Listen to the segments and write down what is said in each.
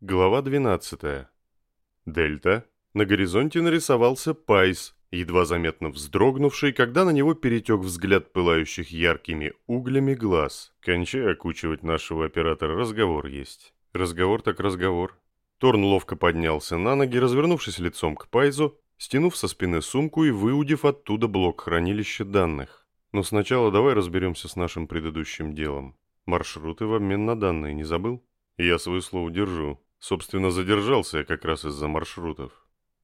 Глава 12. Дельта. На горизонте нарисовался Пайс, едва заметно вздрогнувший, когда на него перетек взгляд пылающих яркими углями глаз. Кончай окучивать нашего оператора, разговор есть. Разговор так разговор. Торн ловко поднялся на ноги, развернувшись лицом к Пайзу, стянув со спины сумку и выудив оттуда блок хранилища данных. Но сначала давай разберемся с нашим предыдущим делом. Маршруты в обмен на данные не забыл? Я свое слово держу. Собственно, задержался я как раз из-за маршрутов.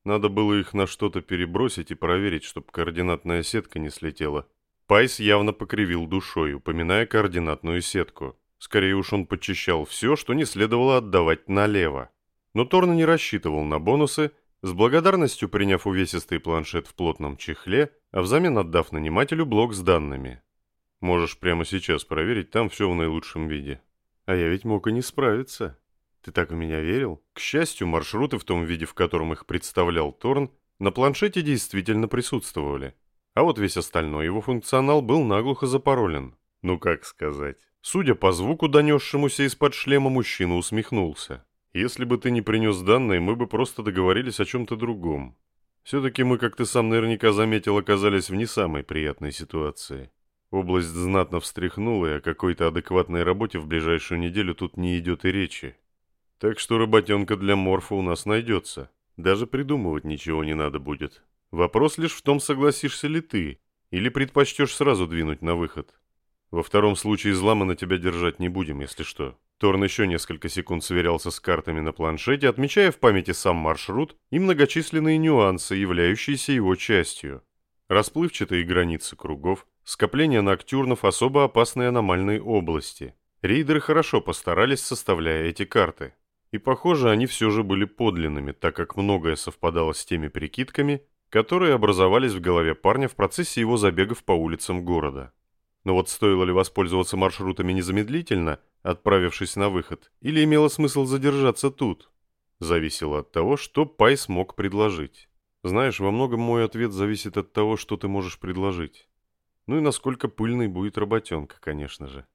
Надо было их на что-то перебросить и проверить, чтобы координатная сетка не слетела. Пайс явно покривил душой, упоминая координатную сетку. Скорее уж он подчищал все, что не следовало отдавать налево. Но Торн не рассчитывал на бонусы, с благодарностью приняв увесистый планшет в плотном чехле, а взамен отдав нанимателю блок с данными. Можешь прямо сейчас проверить, там все в наилучшем виде. А я ведь мог и не справиться. Ты так в меня верил? К счастью, маршруты в том виде, в котором их представлял Торн, на планшете действительно присутствовали. А вот весь остальной его функционал был наглухо запаролен. Ну как сказать. Судя по звуку, донесшемуся из-под шлема, мужчина усмехнулся. Если бы ты не принес данные, мы бы просто договорились о чем-то другом. Все-таки мы, как ты сам наверняка заметил, оказались в не самой приятной ситуации. Область знатно встряхнула, и о какой-то адекватной работе в ближайшую неделю тут не идет и речи. Так что работенка для морфа у нас найдется. Даже придумывать ничего не надо будет. Вопрос лишь в том, согласишься ли ты, или предпочтешь сразу двинуть на выход. Во втором случае зла мы на тебя держать не будем, если что. Торн еще несколько секунд сверялся с картами на планшете, отмечая в памяти сам маршрут и многочисленные нюансы, являющиеся его частью. Расплывчатые границы кругов, скопление ноктюрнов особо опасной аномальной области. Рейдеры хорошо постарались, составляя эти карты. И похоже, они все же были подлинными, так как многое совпадало с теми прикидками, которые образовались в голове парня в процессе его забегов по улицам города. Но вот стоило ли воспользоваться маршрутами незамедлительно, отправившись на выход, или имело смысл задержаться тут? Зависело от того, что Пай смог предложить. Знаешь, во многом мой ответ зависит от того, что ты можешь предложить. Ну и насколько пыльной будет работенка, конечно же.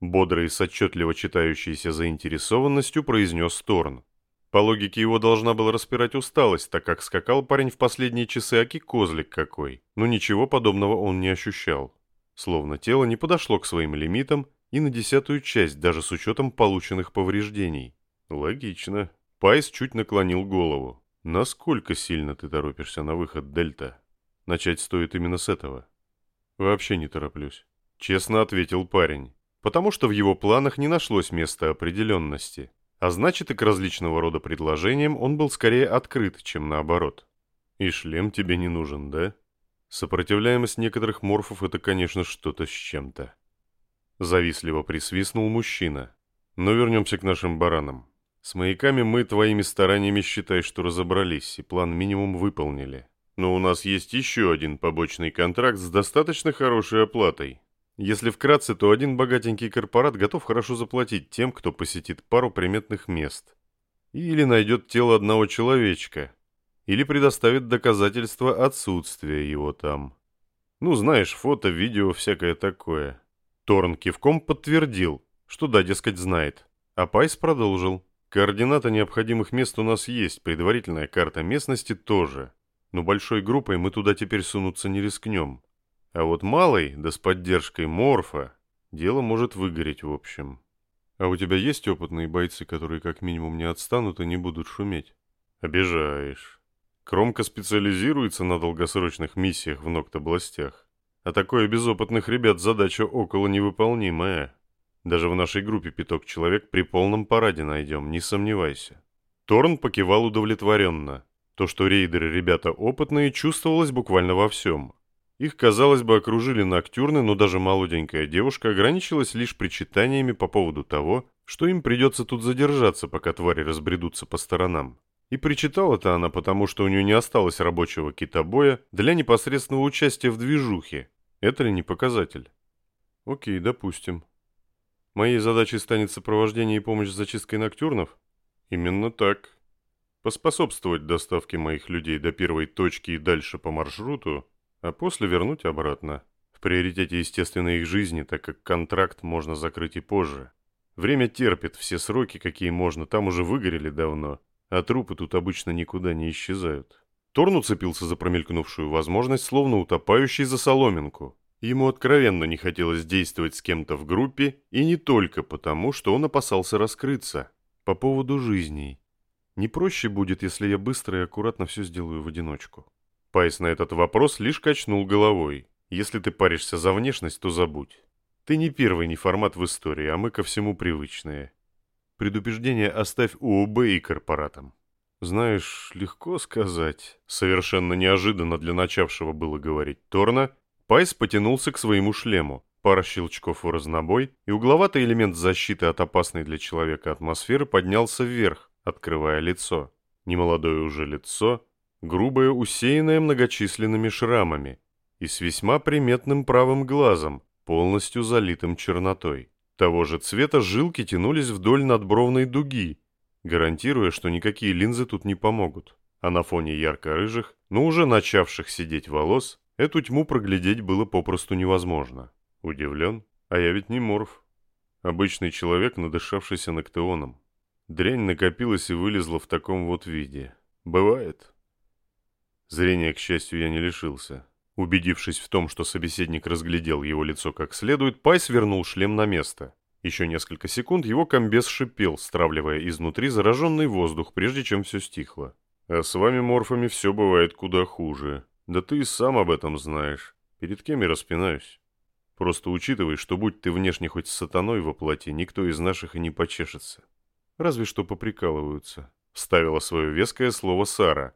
Бодро и с отчетливо читающейся заинтересованностью произнес Торн. По логике его должна была распирать усталость, так как скакал парень в последние часы аки козлик какой. Но ничего подобного он не ощущал. Словно тело не подошло к своим лимитам и на десятую часть, даже с учетом полученных повреждений. Логично. Пайс чуть наклонил голову. Насколько сильно ты торопишься на выход, Дельта? Начать стоит именно с этого. Вообще не тороплюсь. Честно ответил парень потому что в его планах не нашлось места определенности, а значит и к различного рода предложениям он был скорее открыт, чем наоборот. И шлем тебе не нужен, да? Сопротивляемость некоторых морфов – это, конечно, что-то с чем-то. Завистливо присвистнул мужчина. Но вернемся к нашим баранам. С маяками мы твоими стараниями считай, что разобрались, и план минимум выполнили. Но у нас есть еще один побочный контракт с достаточно хорошей оплатой, если вкратце, то один богатенький корпорат готов хорошо заплатить тем, кто посетит пару приметных мест. Или найдет тело одного человечка. Или предоставит доказательства отсутствия его там. Ну, знаешь, фото, видео, всякое такое. Торн кивком подтвердил, что да, дескать, знает. А Пайс продолжил. Координаты необходимых мест у нас есть, предварительная карта местности тоже. Но большой группой мы туда теперь сунуться не рискнем. А вот малый, да с поддержкой морфа, дело может выгореть в общем. А у тебя есть опытные бойцы, которые как минимум не отстанут и не будут шуметь? Обижаешь. Кромка специализируется на долгосрочных миссиях в ноктобластях. А такое без опытных ребят задача около невыполнимая. Даже в нашей группе пяток человек при полном параде найдем, не сомневайся. Торн покивал удовлетворенно. То, что рейдеры ребята опытные, чувствовалось буквально во всем. Их, казалось бы, окружили ноктюрны, но даже молоденькая девушка ограничилась лишь причитаниями по поводу того, что им придется тут задержаться, пока твари разбредутся по сторонам. И причитала-то она потому, что у нее не осталось рабочего китобоя для непосредственного участия в движухе. Это ли не показатель? Окей, допустим. Моей задачей станет сопровождение и помощь с зачисткой ноктюрнов? Именно так. Поспособствовать доставке моих людей до первой точки и дальше по маршруту а после вернуть обратно. В приоритете, естественно, их жизни, так как контракт можно закрыть и позже. Время терпит все сроки, какие можно, там уже выгорели давно, а трупы тут обычно никуда не исчезают. Торн уцепился за промелькнувшую возможность, словно утопающий за соломинку. Ему откровенно не хотелось действовать с кем-то в группе, и не только потому, что он опасался раскрыться. По поводу жизней. Не проще будет, если я быстро и аккуратно все сделаю в одиночку. Пайс на этот вопрос лишь качнул головой. Если ты паришься за внешность, то забудь. Ты не первый неформат в истории, а мы ко всему привычные. Предупреждение оставь УОБ и корпоратам. Знаешь, легко сказать. Совершенно неожиданно для начавшего было говорить Торна, Пайс потянулся к своему шлему. Пара щелчков в разнобой, и угловатый элемент защиты от опасной для человека атмосферы поднялся вверх, открывая лицо. Немолодое уже лицо, грубое, усеянное многочисленными шрамами, и с весьма приметным правым глазом, полностью залитым чернотой. Того же цвета жилки тянулись вдоль надбровной дуги, гарантируя, что никакие линзы тут не помогут. А на фоне ярко-рыжих, но уже начавших сидеть волос, эту тьму проглядеть было попросту невозможно. Удивлен? А я ведь не морф. Обычный человек, надышавшийся ноктеоном. Дрянь накопилась и вылезла в таком вот виде. Бывает. Зрения, к счастью, я не лишился. Убедившись в том, что собеседник разглядел его лицо как следует, Пайс вернул шлем на место. Еще несколько секунд его комбез шипел, стравливая изнутри зараженный воздух, прежде чем все стихло. «А с вами, морфами, все бывает куда хуже. Да ты и сам об этом знаешь. Перед кем я распинаюсь? Просто учитывай, что будь ты внешне хоть сатаной во плоти, никто из наших и не почешется. Разве что поприкалываются», — вставила свое веское слово Сара,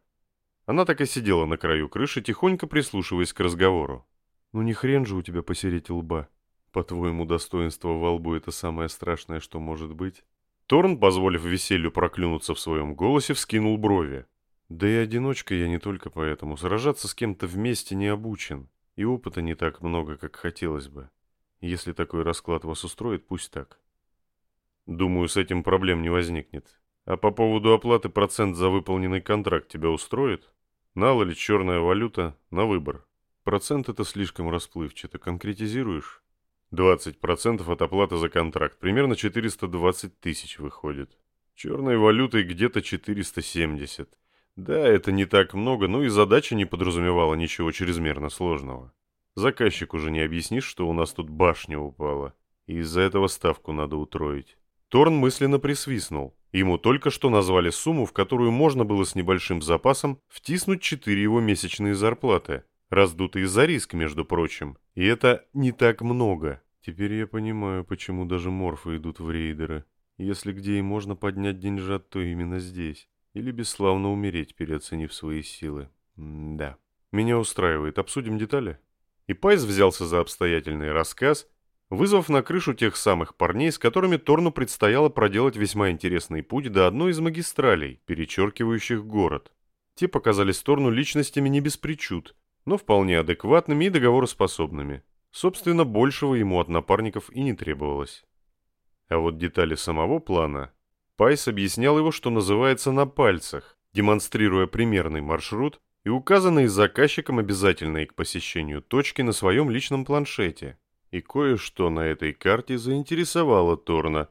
она так и сидела на краю крыши, тихонько прислушиваясь к разговору. «Ну не хрен же у тебя посереть лба. По-твоему, достоинство во лбу — это самое страшное, что может быть?» Торн, позволив веселью проклюнуться в своем голосе, вскинул брови. «Да и одиночка я не только поэтому. Сражаться с кем-то вместе не обучен. И опыта не так много, как хотелось бы. Если такой расклад вас устроит, пусть так. Думаю, с этим проблем не возникнет. А по поводу оплаты процент за выполненный контракт тебя устроит?» Нал или черная валюта на выбор. Процент это слишком расплывчато. Конкретизируешь? 20% от оплаты за контракт. Примерно 420 тысяч выходит. Черной валютой где-то 470. Да, это не так много, но и задача не подразумевала ничего чрезмерно сложного. Заказчик уже не объяснишь, что у нас тут башня упала. И из-за этого ставку надо утроить. Торн мысленно присвистнул. Ему только что назвали сумму, в которую можно было с небольшим запасом втиснуть четыре его месячные зарплаты, раздутые за риск, между прочим. И это не так много. Теперь я понимаю, почему даже морфы идут в рейдеры. Если где и можно поднять деньжат, то именно здесь. Или бесславно умереть, переоценив свои силы. М да. Меня устраивает. Обсудим детали? И Пайс взялся за обстоятельный рассказ, вызвав на крышу тех самых парней, с которыми Торну предстояло проделать весьма интересный путь до одной из магистралей, перечеркивающих город. Те показались Торну личностями не без причуд, но вполне адекватными и договороспособными. Собственно, большего ему от напарников и не требовалось. А вот детали самого плана Пайс объяснял его, что называется, на пальцах, демонстрируя примерный маршрут и указанные заказчиком обязательные к посещению точки на своем личном планшете – и кое-что на этой карте заинтересовало Торна,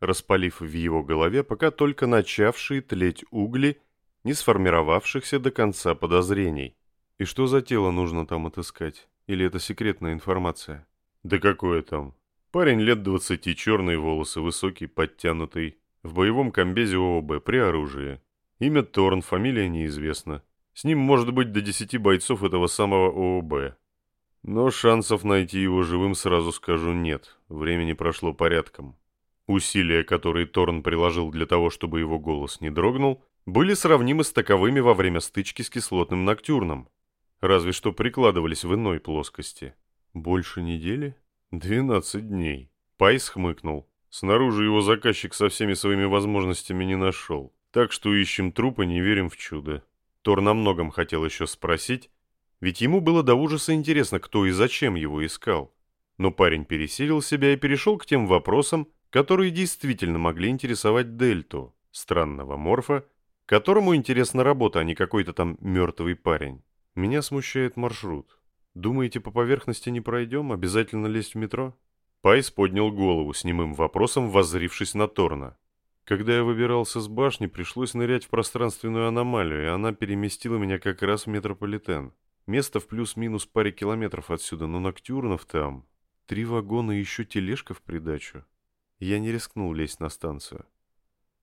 распалив в его голове пока только начавшие тлеть угли, не сформировавшихся до конца подозрений. И что за тело нужно там отыскать? Или это секретная информация? Да какое там? Парень лет двадцати, черные волосы, высокий, подтянутый, в боевом комбезе ООБ, при оружии. Имя Торн, фамилия неизвестна. С ним может быть до десяти бойцов этого самого ООБ. Но шансов найти его живым, сразу скажу, нет. Времени прошло порядком. Усилия, которые Торн приложил для того, чтобы его голос не дрогнул, были сравнимы с таковыми во время стычки с кислотным ноктюрном. Разве что прикладывались в иной плоскости. Больше недели? Двенадцать дней. Пайс хмыкнул. Снаружи его заказчик со всеми своими возможностями не нашел. Так что ищем трупы, не верим в чудо. Тор на многом хотел еще спросить, ведь ему было до ужаса интересно, кто и зачем его искал. Но парень пересилил себя и перешел к тем вопросам, которые действительно могли интересовать Дельту, странного морфа, которому интересна работа, а не какой-то там мертвый парень. Меня смущает маршрут. Думаете, по поверхности не пройдем? Обязательно лезть в метро? Пайс поднял голову с немым вопросом, воззрившись на Торна. Когда я выбирался с башни, пришлось нырять в пространственную аномалию, и она переместила меня как раз в метрополитен. Место в плюс-минус паре километров отсюда, но Ноктюрнов там. Три вагона и еще тележка в придачу. Я не рискнул лезть на станцию.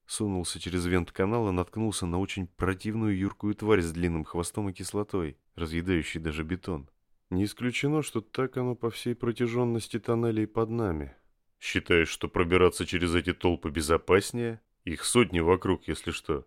Сунулся через вент канала и наткнулся на очень противную юркую тварь с длинным хвостом и кислотой, разъедающей даже бетон. Не исключено, что так оно по всей протяженности тоннелей под нами. Считаешь, что пробираться через эти толпы безопаснее? Их сотни вокруг, если что.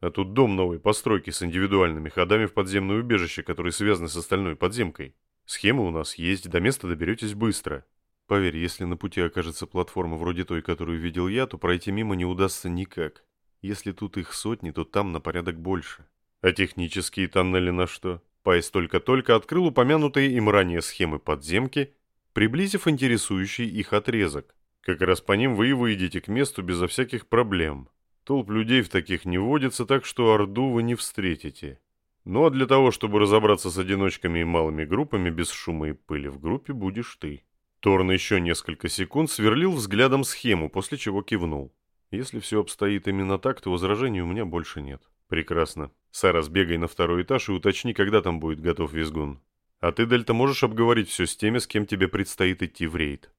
А тут дом новой постройки с индивидуальными ходами в подземное убежище, которые связаны с остальной подземкой. Схема у нас есть, до места доберетесь быстро. Поверь, если на пути окажется платформа вроде той, которую видел я, то пройти мимо не удастся никак. Если тут их сотни, то там на порядок больше. А технические тоннели на что? Пайс только-только открыл упомянутые им ранее схемы подземки, приблизив интересующий их отрезок. Как раз по ним вы и выйдете к месту безо всяких проблем. Толп людей в таких не водится, так что Орду вы не встретите. Ну а для того, чтобы разобраться с одиночками и малыми группами без шума и пыли в группе, будешь ты. Торн еще несколько секунд сверлил взглядом схему, после чего кивнул. Если все обстоит именно так, то возражений у меня больше нет. Прекрасно. Сара, сбегай на второй этаж и уточни, когда там будет готов визгун. А ты, Дельта, можешь обговорить все с теми, с кем тебе предстоит идти в рейд.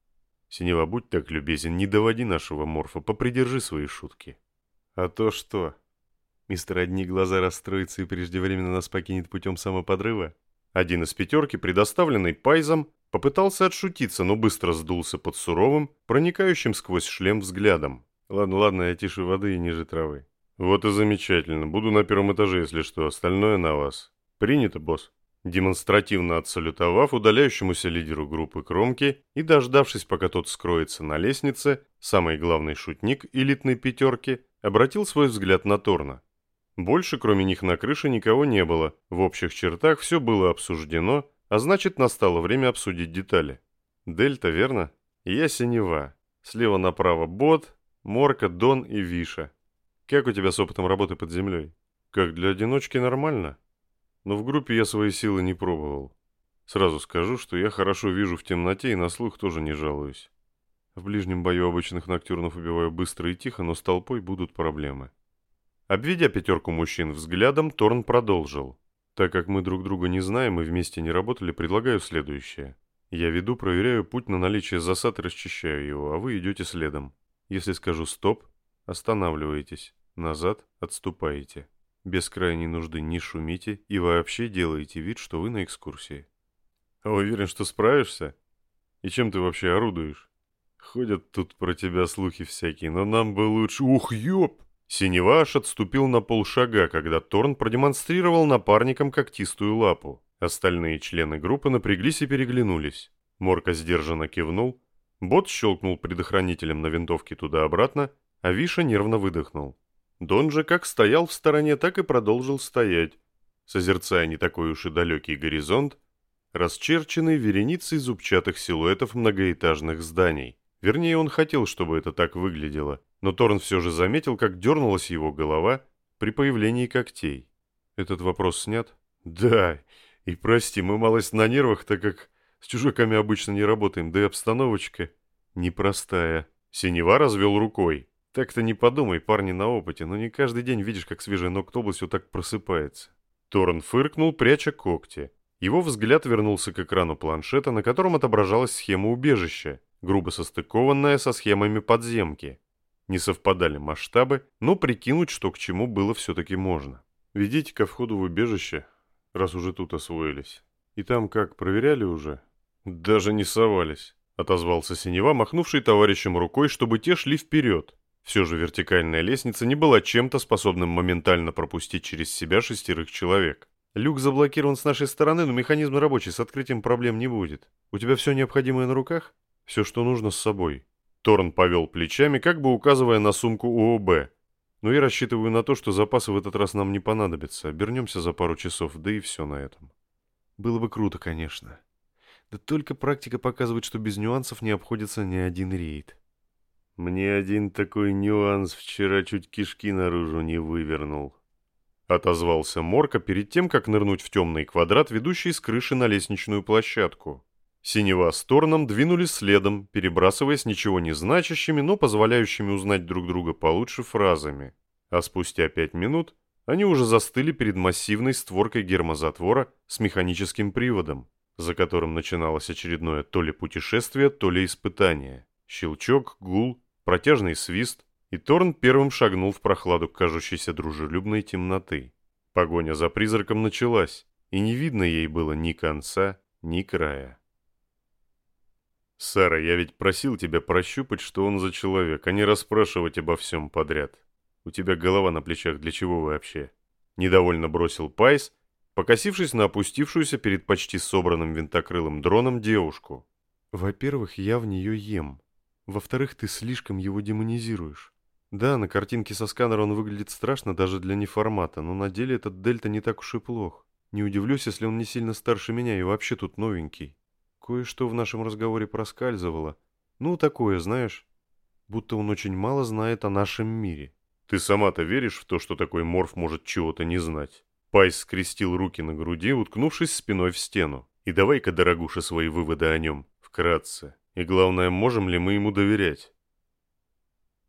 Синева, будь так любезен, не доводи нашего морфа, попридержи свои шутки. А то что? Мистер одни глаза расстроится и преждевременно нас покинет путем самоподрыва? Один из пятерки, предоставленный Пайзом, попытался отшутиться, но быстро сдулся под суровым, проникающим сквозь шлем взглядом. Ладно, ладно, я тише воды и ниже травы. «Вот и замечательно. Буду на первом этаже, если что. Остальное на вас». «Принято, босс». Демонстративно отсалютовав удаляющемуся лидеру группы Кромки и дождавшись, пока тот скроется на лестнице, самый главный шутник элитной пятерки обратил свой взгляд на Торна. Больше, кроме них на крыше, никого не было. В общих чертах все было обсуждено, а значит, настало время обсудить детали. Дельта, верно? Я синева. Слева направо Бот, Морка, Дон и Виша. Как у тебя с опытом работы под землей? Как для одиночки нормально. Но в группе я свои силы не пробовал. Сразу скажу, что я хорошо вижу в темноте и на слух тоже не жалуюсь. В ближнем бою обычных ноктюрнов убиваю быстро и тихо, но с толпой будут проблемы. Обведя пятерку мужчин взглядом, Торн продолжил. Так как мы друг друга не знаем и вместе не работали, предлагаю следующее. Я веду, проверяю путь на наличие засад и расчищаю его, а вы идете следом. Если скажу «стоп», останавливаетесь. Назад отступаете. Без крайней нужды не шумите и вообще делаете вид, что вы на экскурсии. А уверен, что справишься? И чем ты вообще орудуешь? Ходят тут про тебя слухи всякие, но нам бы лучше... Ух, ёп! Синеваш отступил на полшага, когда Торн продемонстрировал напарникам когтистую лапу. Остальные члены группы напряглись и переглянулись. Морка сдержанно кивнул. Бот щелкнул предохранителем на винтовке туда-обратно, а Виша нервно выдохнул. Дон же как стоял в стороне, так и продолжил стоять, созерцая не такой уж и далекий горизонт, расчерченный вереницей зубчатых силуэтов многоэтажных зданий. Вернее, он хотел, чтобы это так выглядело, но Торн все же заметил, как дернулась его голова при появлении когтей. Этот вопрос снят? Да, и прости, мы малость на нервах, так как с чужаками обычно не работаем, да и обстановочка непростая. Синева развел рукой. Так-то не подумай, парни на опыте, но не каждый день видишь, как свежий ногтоблась вот так просыпается. Торн фыркнул, пряча когти. Его взгляд вернулся к экрану планшета, на котором отображалась схема убежища, грубо состыкованная со схемами подземки. Не совпадали масштабы, но прикинуть, что к чему было все-таки можно. Ведите ко входу в убежище, раз уже тут освоились. И там как, проверяли уже? Даже не совались, отозвался Синева, махнувший товарищем рукой, чтобы те шли вперед. Все же вертикальная лестница не была чем-то способным моментально пропустить через себя шестерых человек. Люк заблокирован с нашей стороны, но механизм рабочий, с открытием проблем не будет. У тебя все необходимое на руках? Все, что нужно, с собой. Торн повел плечами, как бы указывая на сумку УОБ. Но я рассчитываю на то, что запасы в этот раз нам не понадобятся. Обернемся за пару часов, да и все на этом. Было бы круто, конечно. Да только практика показывает, что без нюансов не обходится ни один рейд. Мне один такой нюанс вчера чуть кишки наружу не вывернул. Отозвался Морка перед тем, как нырнуть в темный квадрат, ведущий с крыши на лестничную площадку. Синева с Торном двинулись следом, перебрасываясь ничего не значащими, но позволяющими узнать друг друга получше фразами. А спустя пять минут они уже застыли перед массивной створкой гермозатвора с механическим приводом, за которым начиналось очередное то ли путешествие, то ли испытание. Щелчок, гул, протяжный свист, и Торн первым шагнул в прохладу кажущейся дружелюбной темноты. Погоня за призраком началась, и не видно ей было ни конца, ни края. «Сара, я ведь просил тебя прощупать, что он за человек, а не расспрашивать обо всем подряд. У тебя голова на плечах, для чего вообще?» Недовольно бросил Пайс, покосившись на опустившуюся перед почти собранным винтокрылым дроном девушку. «Во-первых, я в нее ем. Во-вторых, ты слишком его демонизируешь. Да, на картинке со сканера он выглядит страшно даже для неформата, но на деле этот Дельта не так уж и плох. Не удивлюсь, если он не сильно старше меня и вообще тут новенький. Кое-что в нашем разговоре проскальзывало. Ну, такое, знаешь, будто он очень мало знает о нашем мире. Ты сама-то веришь в то, что такой морф может чего-то не знать? Пайс скрестил руки на груди, уткнувшись спиной в стену. И давай-ка, дорогуша, свои выводы о нем, вкратце. И главное, можем ли мы ему доверять?